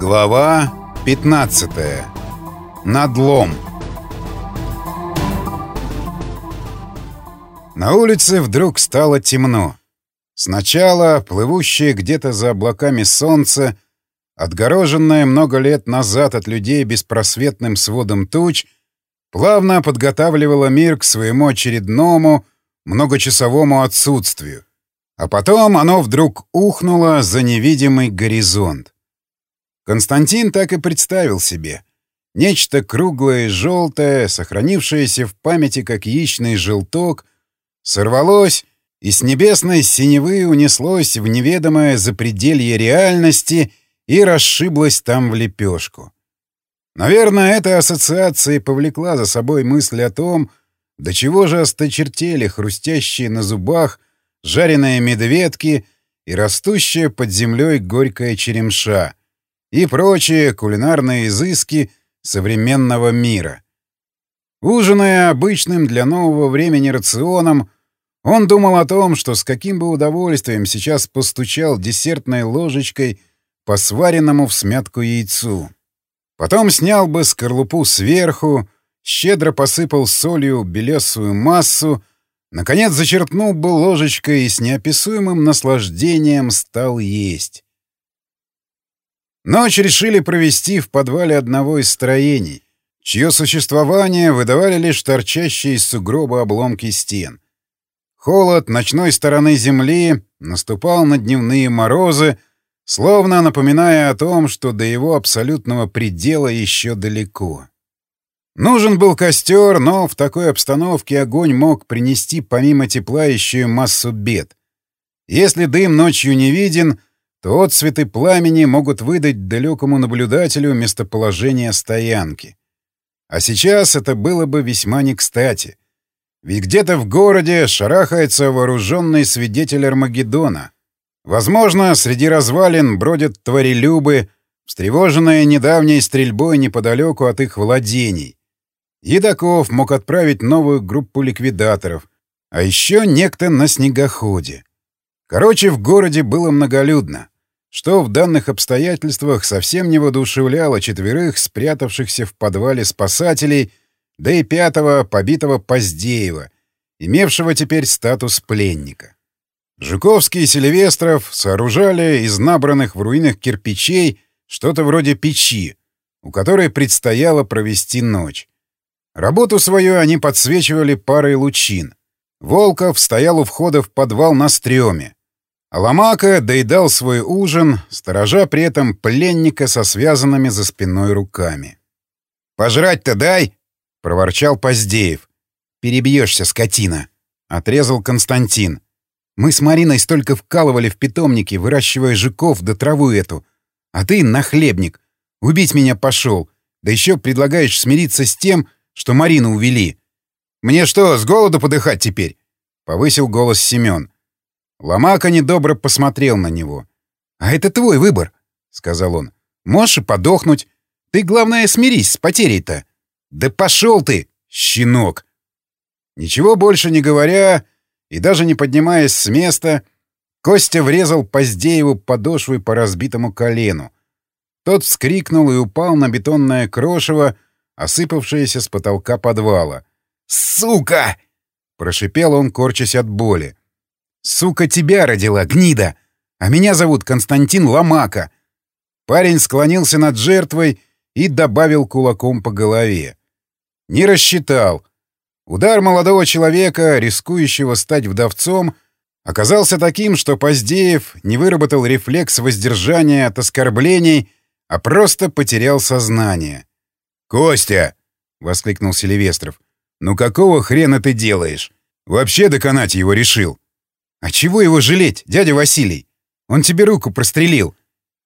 Глава 15. Надлом. На улице вдруг стало темно. Сначала плывущее где-то за облаками солнце, отгороженное много лет назад от людей беспросветным сводом туч, плавно подготавливало мир к своему очередному многочасовому отсутствию. А потом оно вдруг ухнуло за невидимый горизонт. Константин так и представил себе. Нечто круглое и желтое, сохранившееся в памяти как яичный желток, сорвалось и с небесной синевы унеслось в неведомое запределье реальности и расшиблось там в лепешку. Наверное, эта ассоциация повлекла за собой мысль о том, до чего же осточертели хрустящие на зубах жареные медведки и растущая под землей горькая черемша — и прочие кулинарные изыски современного мира. Ужиная обычным для нового времени рационом, он думал о том, что с каким бы удовольствием сейчас постучал десертной ложечкой по сваренному в смятку яйцу. Потом снял бы скорлупу сверху, щедро посыпал солью белесую массу, наконец зачерпнул бы ложечкой и с неописуемым наслаждением стал есть. Ночь решили провести в подвале одного из строений, чье существование выдавали лишь торчащие из сугроба обломки стен. Холод ночной стороны земли наступал на дневные морозы, словно напоминая о том, что до его абсолютного предела еще далеко. Нужен был костер, но в такой обстановке огонь мог принести помимо тепла еще и массу бед. Если дым ночью не виден — то отцветы пламени могут выдать далекому наблюдателю местоположение стоянки. А сейчас это было бы весьма не кстати. Ведь где-то в городе шарахается вооруженный свидетель Армагеддона. Возможно, среди развалин бродят тварелюбы, встревоженные недавней стрельбой неподалеку от их владений. Едаков мог отправить новую группу ликвидаторов, а еще некто на снегоходе. Короче, в городе было многолюдно, что в данных обстоятельствах совсем не воодушевляло четверых спрятавшихся в подвале спасателей, да и пятого побитого Поздеева, имевшего теперь статус пленника. Жуковский и Селивестров сооружали из набранных в руинах кирпичей что-то вроде печи, у которой предстояло провести ночь. Работу свою они подсвечивали парой лучин. Волков стоял у входа в подвал на стреме, Ломака доедал свой ужин, сторожа при этом пленника со связанными за спиной руками. «Пожрать-то дай!» — проворчал Поздеев. «Перебьешься, скотина!» — отрезал Константин. «Мы с Мариной столько вкалывали в питомнике, выращивая жуков да траву эту. А ты, нахлебник, убить меня пошел, да еще предлагаешь смириться с тем, что Марину увели. Мне что, с голоду подыхать теперь?» — повысил голос Семен. Ломака недобро посмотрел на него. «А это твой выбор», — сказал он. «Можешь и подохнуть. Ты, главное, смирись с потерей-то». «Да пошел ты, щенок!» Ничего больше не говоря и даже не поднимаясь с места, Костя врезал Поздееву подошвой по разбитому колену. Тот вскрикнул и упал на бетонное крошево, осыпавшееся с потолка подвала. «Сука!» — прошипел он, корчась от боли. Сука тебя родила, гнида! А меня зовут Константин Ломака!» Парень склонился над жертвой и добавил кулаком по голове. Не рассчитал. Удар молодого человека, рискующего стать вдовцом, оказался таким, что Поздеев не выработал рефлекс воздержания от оскорблений, а просто потерял сознание. «Костя!» — воскликнул Селивестров. «Ну какого хрена ты делаешь? Вообще доконать его решил?» «А чего его жалеть, дядя Василий? Он тебе руку прострелил».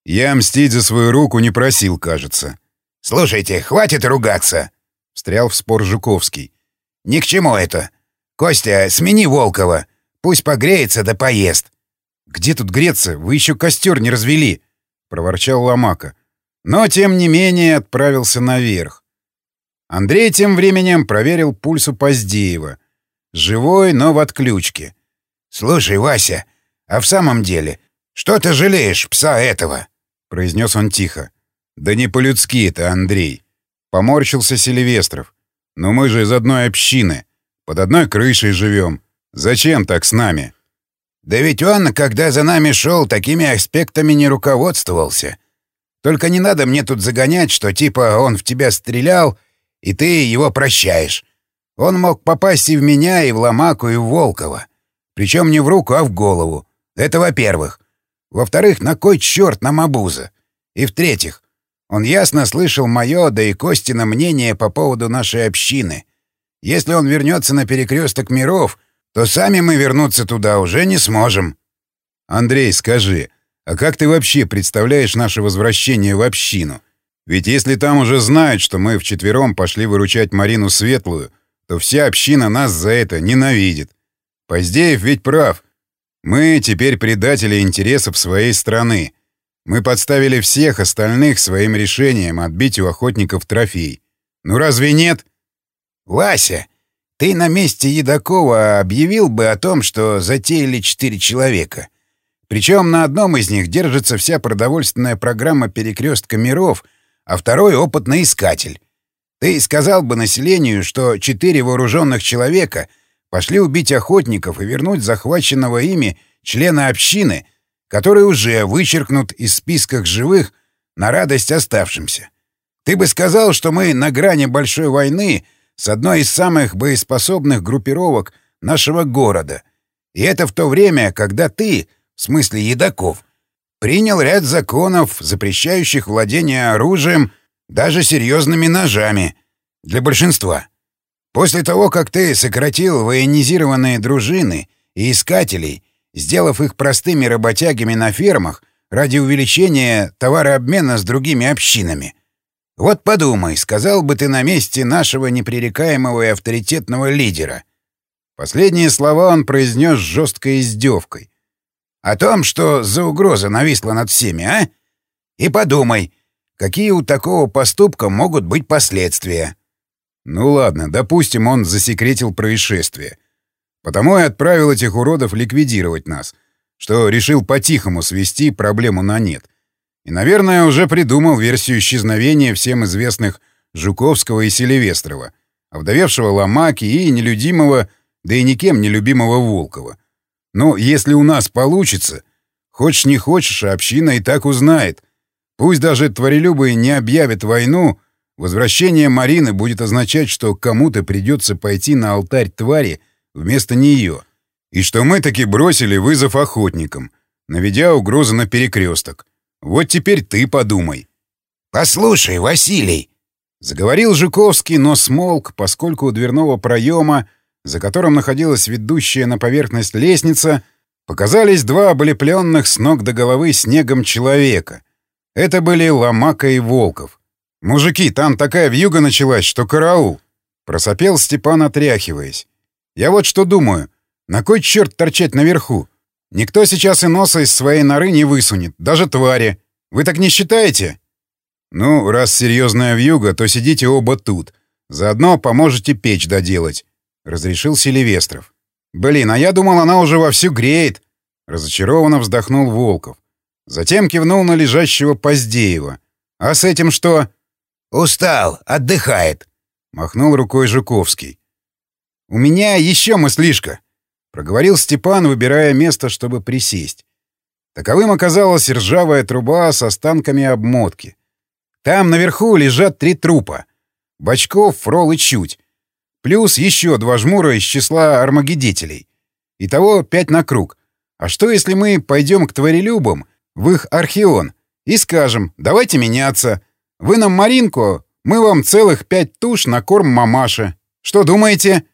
«Я мстить за свою руку не просил, кажется». «Слушайте, хватит ругаться!» — встрял в спор Жуковский. «Ни к чему это. Костя, смени Волкова. Пусть погреется да поест». «Где тут греться? Вы еще костер не развели!» — проворчал Ломака. Но, тем не менее, отправился наверх. Андрей тем временем проверил пульс у Поздеева. Живой, но в отключке. «Слушай, Вася, а в самом деле, что ты жалеешь пса этого?» — произнес он тихо. Да не по-людски это, Андрей. Поморщился Селивестров. Но мы же из одной общины. Под одной крышей живем. Зачем так с нами? Да ведь он, когда за нами шел, такими аспектами не руководствовался. Только не надо мне тут загонять, что типа он в тебя стрелял, и ты его прощаешь. Он мог попасть и в меня, и в Ломаку, и в Волкова. Причем не в руку, а в голову. Это во-первых. Во-вторых, на кой черт нам обуза? И в-третьих, он ясно слышал мое, да и Костина мнение по поводу нашей общины. Если он вернется на перекресток миров, то сами мы вернуться туда уже не сможем. Андрей, скажи, а как ты вообще представляешь наше возвращение в общину? Ведь если там уже знают, что мы вчетвером пошли выручать Марину Светлую, то вся община нас за это ненавидит. Поздеев ведь прав. Мы теперь предатели интересов своей страны. Мы подставили всех остальных своим решением отбить у охотников трофей. Ну разве нет? Вася, ты на месте Едакова объявил бы о том, что затеяли четыре человека. Причем на одном из них держится вся продовольственная программа перекрестка миров, а второй — опытный искатель. Ты сказал бы населению, что четыре вооруженных человека пошли убить охотников и вернуть захваченного ими члена общины, который уже вычеркнут из списках живых на радость оставшимся. Ты бы сказал, что мы на грани большой войны с одной из самых боеспособных группировок нашего города. И это в то время, когда ты, в смысле едоков, принял ряд законов, запрещающих владение оружием, даже серьезными ножами, для большинства. После того, как ты сократил военизированные дружины и искателей, сделав их простыми работягами на фермах ради увеличения товарообмена с другими общинами — вот подумай, сказал бы ты на месте нашего непререкаемого и авторитетного лидера. Последние слова он произнес с жесткой издевкой. О том, что за угроза нависла над всеми, а? И подумай, какие у такого поступка могут быть последствия. Ну ладно, допустим, он засекретил происшествие. Потому и отправил этих уродов ликвидировать нас, что решил по-тихому свести проблему на нет. И, наверное, уже придумал версию исчезновения всем известных Жуковского и Селивестрова, овдовевшего Ломаки и нелюдимого, да и никем нелюбимого Волкова. Но если у нас получится, хочешь не хочешь, община и так узнает. Пусть даже творелюбы не объявят войну, возвращение Марины будет означать, что кому-то придется пойти на алтарь твари вместо нее, и что мы таки бросили вызов охотникам, наведя угрозу на перекресток. Вот теперь ты подумай. «Послушай, Василий!» — заговорил Жуковский, но смолк, поскольку у дверного проема, за которым находилась ведущая на поверхность лестница, показались два облепленных с ног до головы снегом человека. Это были Ломака и Волков. «Мужики, там такая вьюга началась, что караул!» — просопел Степан, отряхиваясь. «Я вот что думаю. На кой черт торчать наверху? Никто сейчас и носа из своей норы не высунет, даже твари. Вы так не считаете? Ну, раз серьезная вьюга, то сидите оба тут. Заодно поможете печь доделать, — разрешил Селивестров. Блин, а я думал, она уже вовсю греет. Разочарованно вздохнул Волков. Затем кивнул на лежащего Поздеева. А с этим что? Устал, отдыхает. Махнул рукой Жуковский. У меня еще мыслишка. Проговорил Степан, выбирая место, чтобы присесть. Таковым оказалась ржавая труба с останками обмотки. Там наверху лежат три трупа. Бочков, Фрол и Чуть. Плюс еще два жмура из числа армагеддителей. Итого пять на круг. А что, если мы пойдем к тварелюбам в их археон и скажем «давайте меняться. Вы нам Маринку, мы вам целых пять туш на корм мамаши. Что думаете?»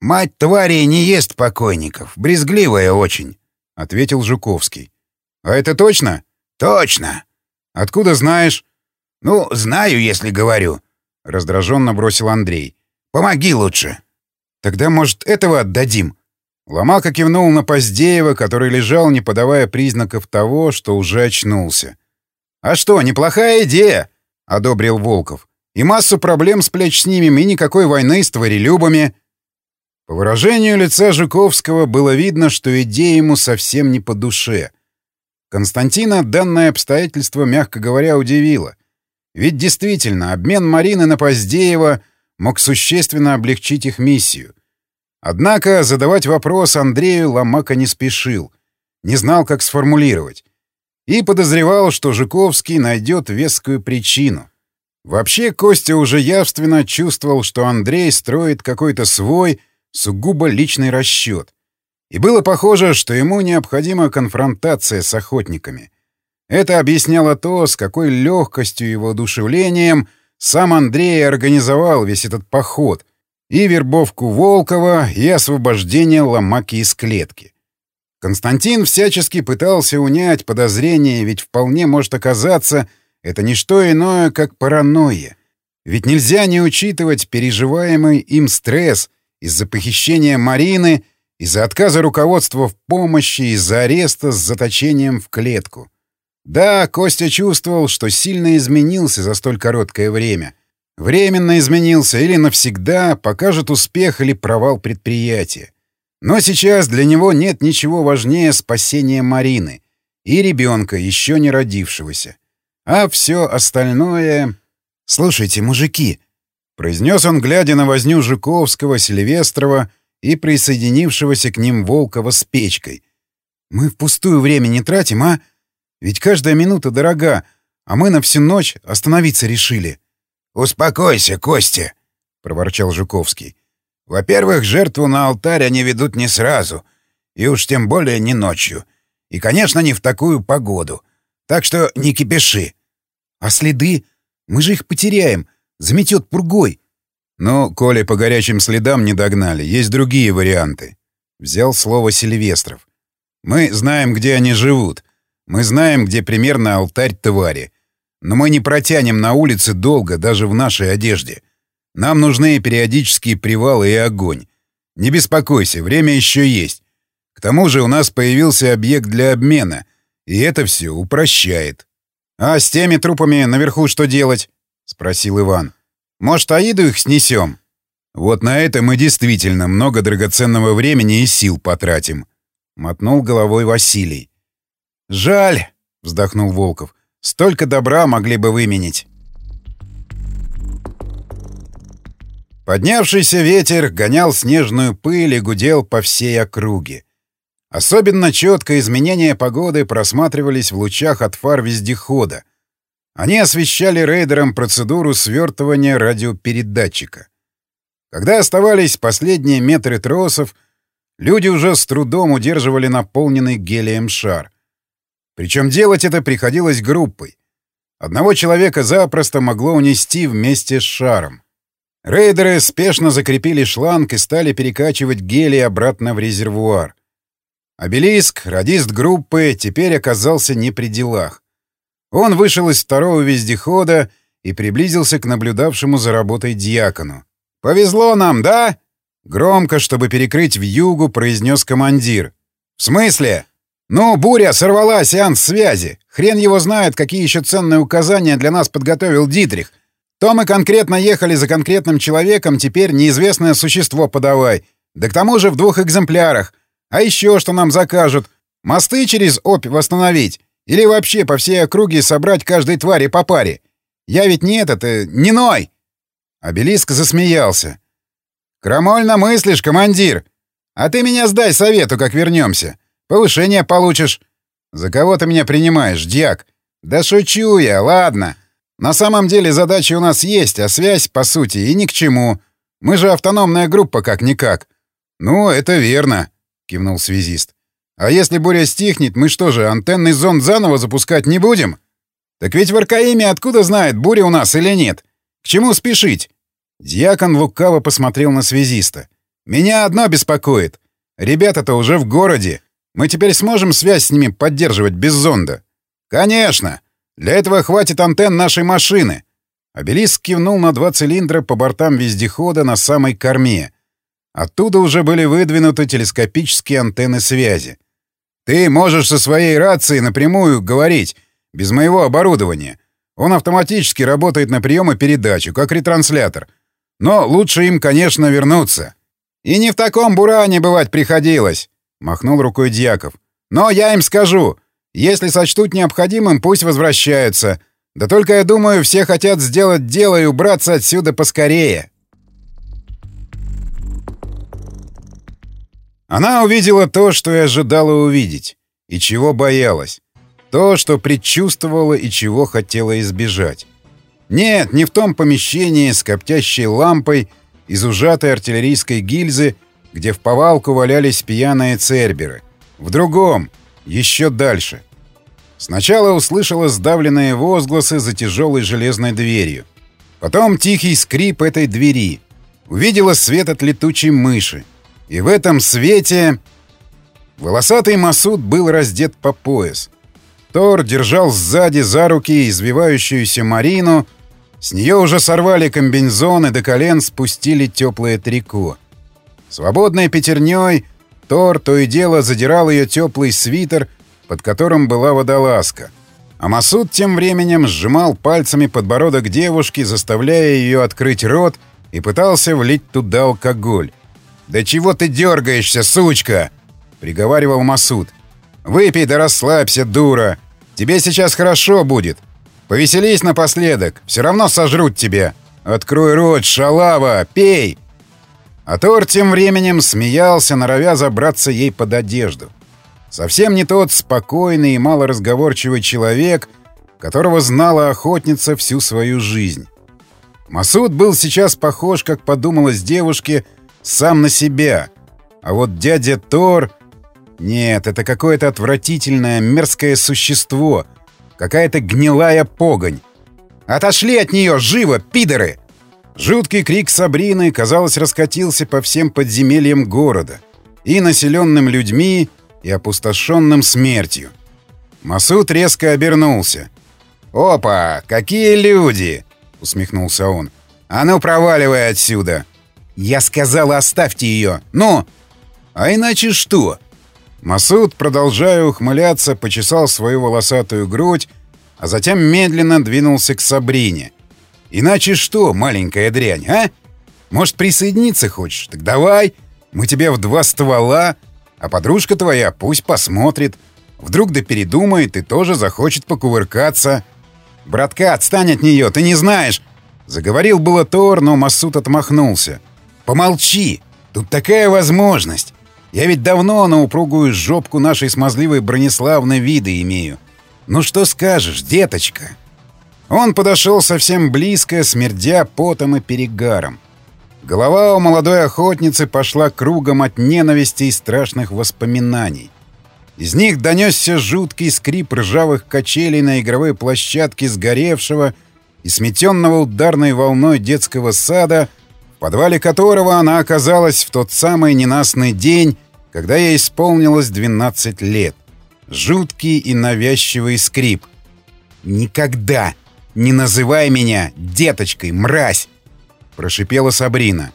«Мать твари не ест покойников, брезгливая очень», — ответил Жуковский. «А это точно?» «Точно». «Откуда знаешь?» «Ну, знаю, если говорю», — раздраженно бросил Андрей. «Помоги лучше». «Тогда, может, этого отдадим?» Ломака кивнул на Поздеева, который лежал, не подавая признаков того, что уже очнулся. «А что, неплохая идея?» — одобрил Волков. «И массу проблем с плеч снимем, и никакой войны с тварелюбами». По выражению лица Жуковского было видно, что идея ему совсем не по душе. Константина данное обстоятельство, мягко говоря, удивило. Ведь действительно, обмен Марины на Поздеева мог существенно облегчить их миссию. Однако задавать вопрос Андрею Ломака не спешил, не знал, как сформулировать. И подозревал, что Жуковский найдет вескую причину. Вообще, Костя уже явственно чувствовал, что Андрей строит какой-то свой, сугубо личный расчет. И было похоже, что ему необходима конфронтация с охотниками. Это объясняло то, с какой легкостью и воодушевлением сам Андрей организовал весь этот поход — и вербовку Волкова, и освобождение Ломаки из клетки. Константин всячески пытался унять подозрения, ведь вполне может оказаться, это не что иное, как паранойя. Ведь нельзя не учитывать переживаемый им стресс из-за похищения Марины, из-за отказа руководства в помощи, из-за ареста с заточением в клетку. Да, Костя чувствовал, что сильно изменился за столь короткое время. Временно изменился или навсегда покажет успех или провал предприятия. Но сейчас для него нет ничего важнее спасения Марины и ребенка, еще не родившегося. А все остальное... «Слушайте, мужики!» — произнес он, глядя на возню Жуковского, Сильвестрова и присоединившегося к ним Волкова с печкой. «Мы впустую время не тратим, а? Ведь каждая минута дорога, а мы на всю ночь остановиться решили». «Успокойся, Костя!» — проворчал Жуковский. Во-первых, жертву на алтарь они ведут не сразу, и уж тем более не ночью. И, конечно, не в такую погоду. Так что не кипиши. А следы? Мы же их потеряем. Заметет пургой. Ну, коли по горячим следам не догнали, есть другие варианты. Взял слово Сильвестров. Мы знаем, где они живут. Мы знаем, где примерно алтарь твари. Но мы не протянем на улице долго, даже в нашей одежде. Нам нужны периодические привалы и огонь. Не беспокойся, время еще есть. К тому же у нас появился объект для обмена, и это все упрощает. — А с теми трупами наверху что делать? — спросил Иван. — Может, Аиду их снесем? — Вот на это мы действительно много драгоценного времени и сил потратим. — мотнул головой Василий. — Жаль, — вздохнул Волков. — Столько добра могли бы выменить. Поднявшийся ветер гонял снежную пыль и гудел по всей округе. Особенно четко изменения погоды просматривались в лучах от фар вездехода. Они освещали рейдерам процедуру свертывания радиопередатчика. Когда оставались последние метры тросов, люди уже с трудом удерживали наполненный гелием шар. Причем делать это приходилось группой. Одного человека запросто могло унести вместе с шаром. Рейдеры спешно закрепили шланг и стали перекачивать гелий обратно в резервуар. Обелиск, радист группы, теперь оказался не при делах. Он вышел из второго вездехода и приблизился к наблюдавшему за работой дьякону. «Повезло нам, да?» Громко, чтобы перекрыть вьюгу, произнес командир. «В смысле?» «Ну, буря сорвала сеанс связи. Хрен его знает, какие еще ценные указания для нас подготовил Дитрих. То мы конкретно ехали за конкретным человеком, теперь неизвестное существо подавай. Да к тому же в двух экземплярах. А еще что нам закажут? Мосты через Обь восстановить? Или вообще по всей округе собрать каждой твари по паре? Я ведь не этот, э, не Ной!» Обелиск засмеялся. «Крамольно мыслишь, командир. А ты меня сдай совету, как вернемся. Повышение получишь. За кого ты меня принимаешь, дьяк? Да шучу я, ладно. На самом деле задачи у нас есть, а связь, по сути, и ни к чему. Мы же автономная группа как-никак. Ну, это верно, кивнул связист. А если буря стихнет, мы что же, антенный зонд заново запускать не будем? Так ведь в Аркаиме откуда знает, буря у нас или нет? К чему спешить? Дьякон лукаво посмотрел на связиста. Меня одно беспокоит. Ребята-то уже в городе. Мы теперь сможем связь с ними поддерживать без зонда? Конечно. Для этого хватит антенн нашей машины. Обелиск кивнул на два цилиндра по бортам вездехода на самой корме. Оттуда уже были выдвинуты телескопические антенны связи. Ты можешь со своей рацией напрямую говорить, без моего оборудования. Он автоматически работает на прием и передачу, как ретранслятор. Но лучше им, конечно, вернуться. И не в таком буране бывать приходилось, — махнул рукой Дьяков. Но я им скажу, если сочтут необходимым, пусть возвращаются. Да только я думаю, все хотят сделать дело и убраться отсюда поскорее. Она увидела то, что и ожидала увидеть, и чего боялась. То, что предчувствовала и чего хотела избежать. Нет, не в том помещении с коптящей лампой из ужатой артиллерийской гильзы, где в повалку валялись пьяные церберы. В другом, еще дальше. Сначала услышала сдавленные возгласы за тяжелой железной дверью. Потом тихий скрип этой двери. Увидела свет от летучей мыши. И в этом свете... Волосатый Масуд был раздет по пояс. Тор держал сзади за руки извивающуюся Марину. С нее уже сорвали комбинзон и до колен спустили теплое трико. Свободной пятерней Тор то и дело задирал ее теплый свитер, под которым была водолазка. А Масуд тем временем сжимал пальцами подбородок девушки, заставляя ее открыть рот, и пытался влить туда алкоголь. «Да чего ты дергаешься, сучка?» — приговаривал Масуд. «Выпей да расслабься, дура. Тебе сейчас хорошо будет. Повеселись напоследок, все равно сожрут тебя. Открой рот, шалава, пей!» А Тор тем временем смеялся, норовя забраться ей под одежду. Совсем не тот спокойный и малоразговорчивый человек, которого знала охотница всю свою жизнь. Масуд был сейчас похож, как подумалось девушке, сам на себя. А вот дядя Тор... Нет, это какое-то отвратительное, мерзкое существо. Какая-то гнилая погонь. «Отошли от нее, живо, пидоры!» Жуткий крик Сабрины, казалось, раскатился по всем подземельям города. И населенным людьми, и опустошенным смертью. Масуд резко обернулся. «Опа! Какие люди!» — усмехнулся он. «А ну, проваливай отсюда!» «Я сказал, оставьте ее! Ну!» «А иначе что?» Масуд, продолжая ухмыляться, почесал свою волосатую грудь, а затем медленно двинулся к Сабрине. «Иначе что, маленькая дрянь, а? Может, присоединиться хочешь? Так давай! Мы тебе в два ствола, а подружка твоя пусть посмотрит. Вдруг да передумает и тоже захочет покувыркаться. Братка, отстань от нее, ты не знаешь!» Заговорил было Тор, но Масуд отмахнулся. «Помолчи! Тут такая возможность! Я ведь давно на упругую жопку нашей смазливой Брониславны виды имею. Ну что скажешь, деточка?» Он подошел совсем близко, смердя потом и перегаром. Голова у молодой охотницы пошла кругом от ненависти и страшных воспоминаний. Из них донесся жуткий скрип ржавых качелей на игровой площадке сгоревшего и сметенного ударной волной детского сада — подвале которого она оказалась в тот самый ненастный день, когда ей исполнилось 12 лет. Жуткий и навязчивый скрип. «Никогда не называй меня деточкой, мразь!» — прошипела Сабрина.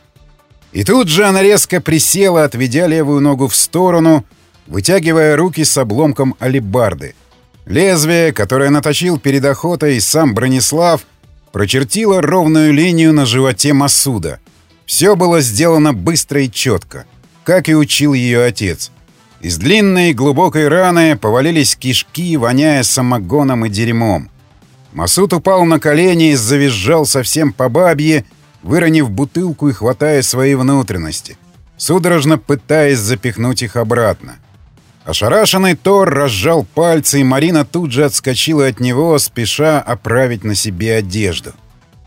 И тут же она резко присела, отведя левую ногу в сторону, вытягивая руки с обломком алебарды. Лезвие, которое наточил перед охотой сам Бронислав, прочертило ровную линию на животе Масуда. Все было сделано быстро и четко, как и учил ее отец. Из длинной глубокой раны повалились кишки, воняя самогоном и дерьмом. Масуд упал на колени и завизжал совсем по бабье, выронив бутылку и хватая свои внутренности, судорожно пытаясь запихнуть их обратно. Ошарашенный Тор разжал пальцы, и Марина тут же отскочила от него, спеша оправить на себе одежду.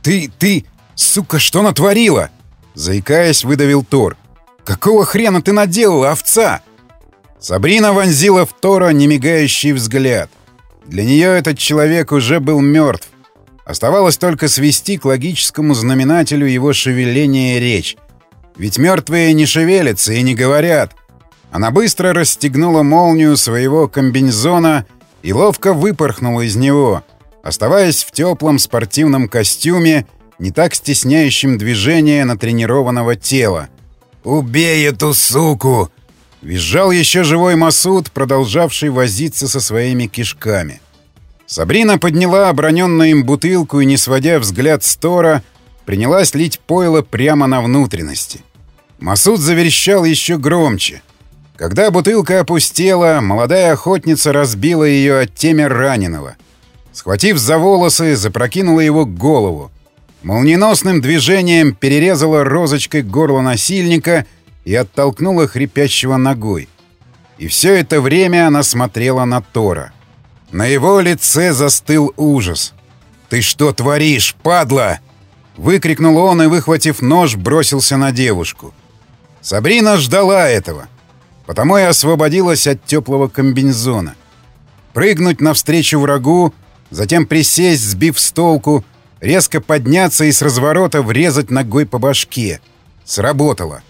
«Ты, ты, сука, что натворила?» Заикаясь, выдавил Тор. «Какого хрена ты наделала, овца?» Сабрина вонзила в Тора немигающий взгляд. Для нее этот человек уже был мертв. Оставалось только свести к логическому знаменателю его шевеления и речь. Ведь мертвые не шевелятся и не говорят. Она быстро расстегнула молнию своего комбинезона и ловко выпорхнула из него, оставаясь в теплом спортивном костюме не так стесняющим движение натренированного тела. «Убей эту суку!» Визжал еще живой Масуд, продолжавший возиться со своими кишками. Сабрина подняла оброненную им бутылку и, не сводя взгляд с Тора, принялась лить пойло прямо на внутренности. Масуд заверещал еще громче. Когда бутылка опустела, молодая охотница разбила ее от темя раненого. Схватив за волосы, запрокинула его голову. Молниеносным движением перерезала розочкой горло насильника оттолкнула хрипящего ногой. И все это время она смотрела на Тора. На его лице застыл ужас. «Ты что творишь, падла?» Выкрикнул он и, выхватив нож, бросился на девушку. Сабрина ждала этого, потому и освободилась от теплого комбинезона. Прыгнуть навстречу врагу, затем присесть, сбив с толку, резко подняться и с разворота врезать ногой по башке. Сработало.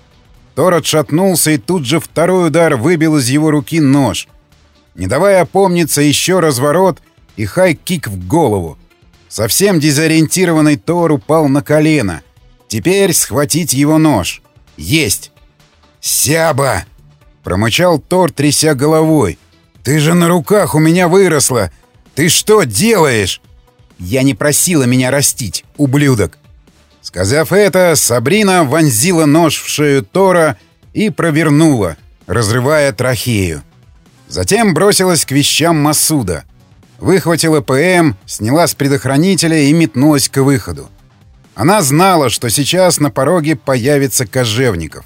Тор отшатнулся, и тут же второй удар выбил из его руки нож. Не давая опомниться, еще разворот и хай-кик в голову. Совсем дезориентированный Тор упал на колено. Теперь схватить его нож. Есть! «Сяба!» — промычал Тор, тряся головой. «Ты же на руках у меня выросла! Ты что делаешь?» «Я не просила меня растить, ублюдок!» Сказав это, Сабрина вонзила нож в шею Тора и провернула, разрывая трахею. Затем бросилась к вещам Масуда. Выхватила ПМ, сняла с предохранителя и метнулась к выходу. Она знала, что сейчас на пороге появится Кожевников.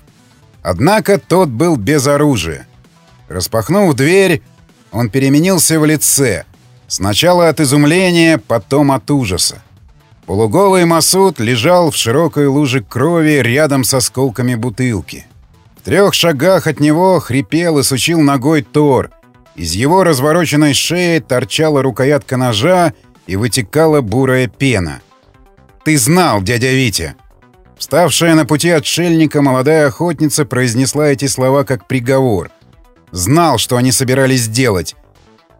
Однако тот был без оружия. Распахнув дверь, он переменился в лице. Сначала от изумления, потом от ужаса. Полуголый Масуд лежал в широкой луже крови рядом с осколками бутылки. В трех шагах от него хрипел и сучил ногой Тор. Из его развороченной шеи торчала рукоятка ножа и вытекала бурая пена. «Ты знал, дядя Витя!» Вставшая на пути отшельника молодая охотница произнесла эти слова как приговор. «Знал, что они собирались сделать.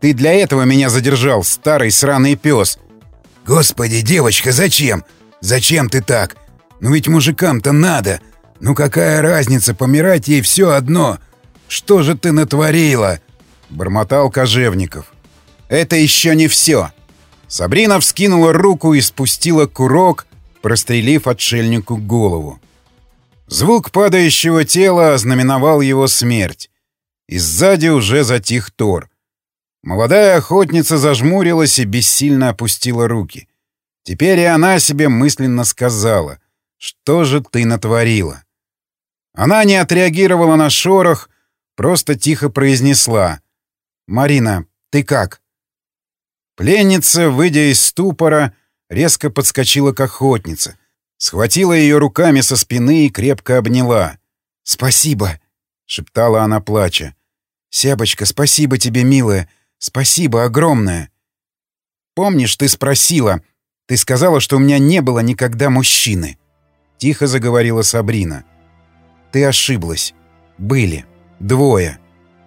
Ты для этого меня задержал, старый сраный пес!» «Господи, девочка, зачем? Зачем ты так? Ну ведь мужикам-то надо. Ну какая разница, помирать ей все одно. Что же ты натворила?» Бормотал Кожевников. «Это еще не все!» Сабрина вскинула руку и спустила курок, прострелив отшельнику голову. Звук падающего тела ознаменовал его смерть. И сзади уже затих Тор. Молодая охотница зажмурилась и бессильно опустила руки. Теперь и она себе мысленно сказала, что же ты натворила. Она не отреагировала на шорох, просто тихо произнесла. «Марина, ты как?» Пленница, выйдя из ступора, резко подскочила к охотнице, схватила ее руками со спины и крепко обняла. «Спасибо!» — шептала она, плача. «Сябочка, спасибо тебе, милая! Спасибо огромное!» «Помнишь, ты спросила? Ты сказала, что у меня не было никогда мужчины!» Тихо заговорила Сабрина. «Ты ошиблась. Были. Двое.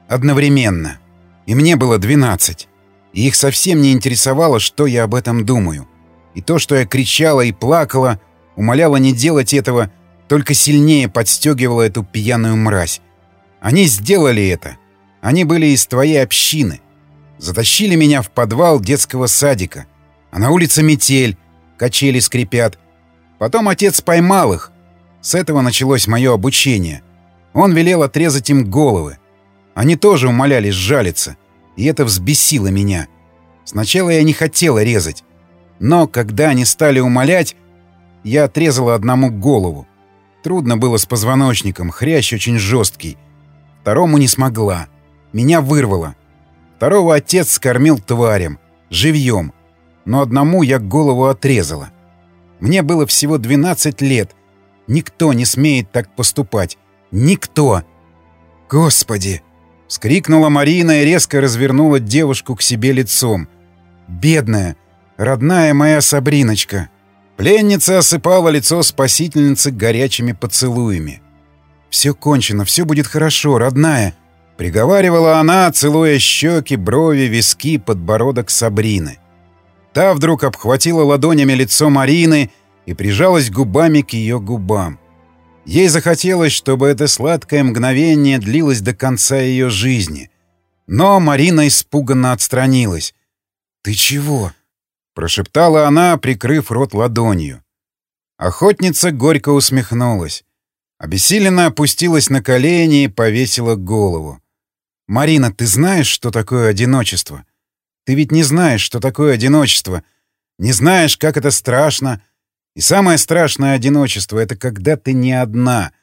Одновременно. И мне было двенадцать. И их совсем не интересовало, что я об этом думаю. И то, что я кричала и плакала, умоляла не делать этого, только сильнее подстегивало эту пьяную мразь. Они сделали это. Они были из твоей общины. Затащили меня в подвал детского садика. А на улице метель, качели скрипят. Потом отец поймал их. С этого началось мое обучение. Он велел отрезать им головы. Они тоже умоляли сжалиться. И это взбесило меня. Сначала я не хотела резать. Но когда они стали умолять, я отрезала одному голову. Трудно было с позвоночником, хрящ очень жесткий. Второму не смогла. Меня вырвало. Второго отец скормил тварям, живьем. Но одному я голову отрезала. Мне было всего 12 лет. Никто не смеет так поступать. Никто! Господи! Вскрикнула Марина и резко развернула девушку к себе лицом. Бедная! Родная моя Сабриночка. Пленница осыпала лицо спасительницы горячими поцелуями. «Все кончено, все будет хорошо, родная», — приговаривала она, целуя щеки, брови, виски, подбородок Сабрины. Та вдруг обхватила ладонями лицо Марины и прижалась губами к ее губам. Ей захотелось, чтобы это сладкое мгновение длилось до конца ее жизни. Но Марина испуганно отстранилась. «Ты чего?» Прошептала она, прикрыв рот ладонью. Охотница горько усмехнулась. Обессиленно опустилась на колени и повесила голову. «Марина, ты знаешь, что такое одиночество? Ты ведь не знаешь, что такое одиночество. Не знаешь, как это страшно. И самое страшное одиночество — это когда ты не одна.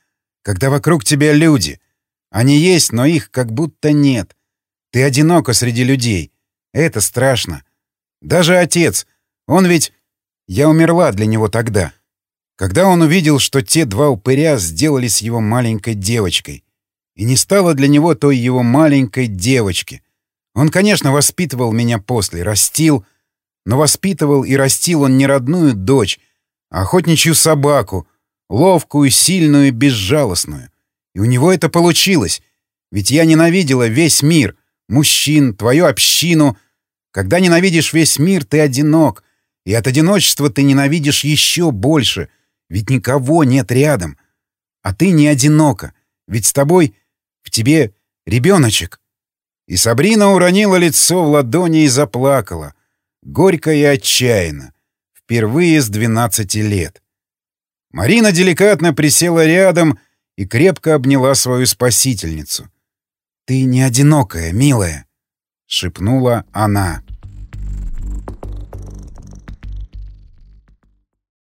Когда вокруг тебя люди. Они есть, но их как будто нет. Ты одинока среди людей. Это страшно. Даже отец. Он ведь... Я умерла для него тогда. Когда он увидел, что те два упыря сделали с его маленькой девочкой. И не стало для него той его маленькой девочки. Он, конечно, воспитывал меня после, растил, но воспитывал и растил он не родную дочь, а охотничью собаку, ловкую, сильную и безжалостную. И у него это получилось, ведь я ненавидела весь мир, мужчин, твою общину. Когда ненавидишь весь мир, ты одинок, и от одиночества ты ненавидишь еще больше, ведь никого нет рядом. А ты не одинока, ведь с тобой тебе ребеночек. И Сабрина уронила лицо в ладони и заплакала. Горько и отчаянно. Впервые с 12 лет. Марина деликатно присела рядом и крепко обняла свою спасительницу. «Ты не одинокая, милая», — шепнула она.